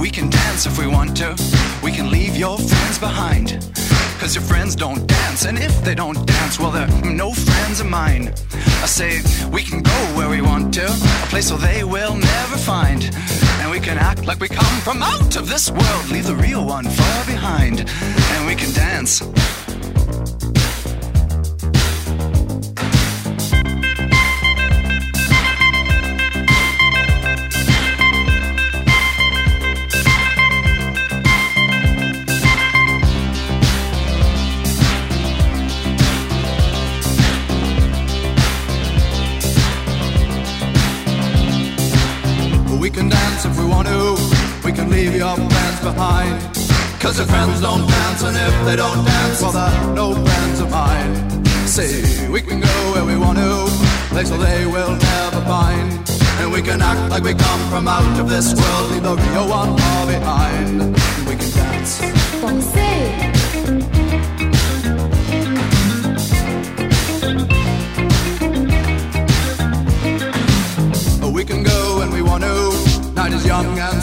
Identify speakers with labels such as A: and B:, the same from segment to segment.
A: We can dance if we want to. We can leave your friends behind. Cause your friends don't dance, and if they don't dance, well, they're no friends of mine. I say, we can go where we want to, a place where they will never find. Can act like we come from out of this world, leave the real one far behind. And we can dance. We can dance leave your plans behind. Cause your friends don't dance, and if they don't dance, well, they're no friends of mine. Say, we can go where we want to, place where they will never find. And we can act like we come from out of this world, leave the real one far behind. And we can dance. We can go when we want to. Night is young and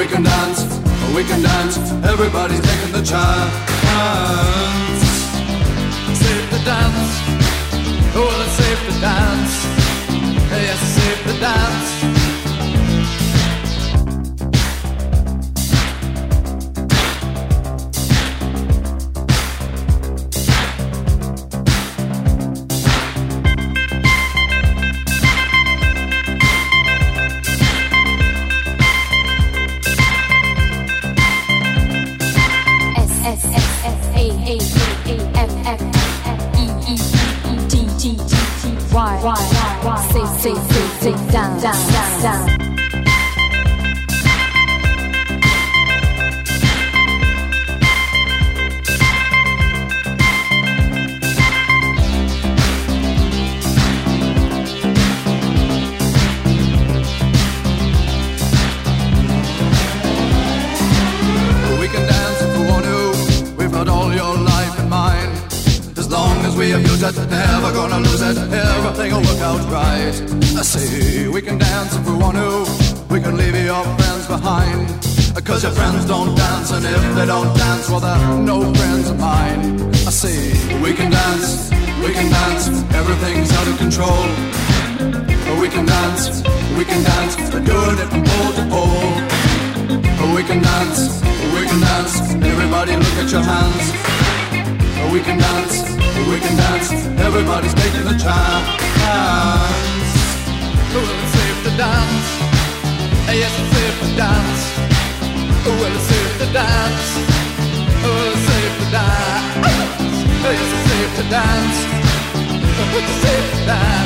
A: We can dance, we can dance. Everybody's taking the chance.
B: T Y Y Y Say say say say down down down
A: we abuse it, never gonna lose it. Everything will work out right. I say we can dance if we want to. We can leave your friends behind. Cause your friends don't dance, and if they don't dance, well, they're no friends of mine. I say we can dance, we can dance. Everything's out of control. We can dance, we can dance. We're doing it from pole to pole. We can dance, we can dance. Everybody look at your hands. We can dance, we can dance. Everybody's taking a chance. Well, it's safe to dance. Yes, it's safe to dance. Well, it's safe to dance. Oh, it's safe to dance. Yes, it's safe to dance. It's safe to dance.